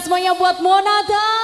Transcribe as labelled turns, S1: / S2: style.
S1: semuanya buat Monada.